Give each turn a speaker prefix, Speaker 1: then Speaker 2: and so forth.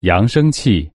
Speaker 1: 扬声器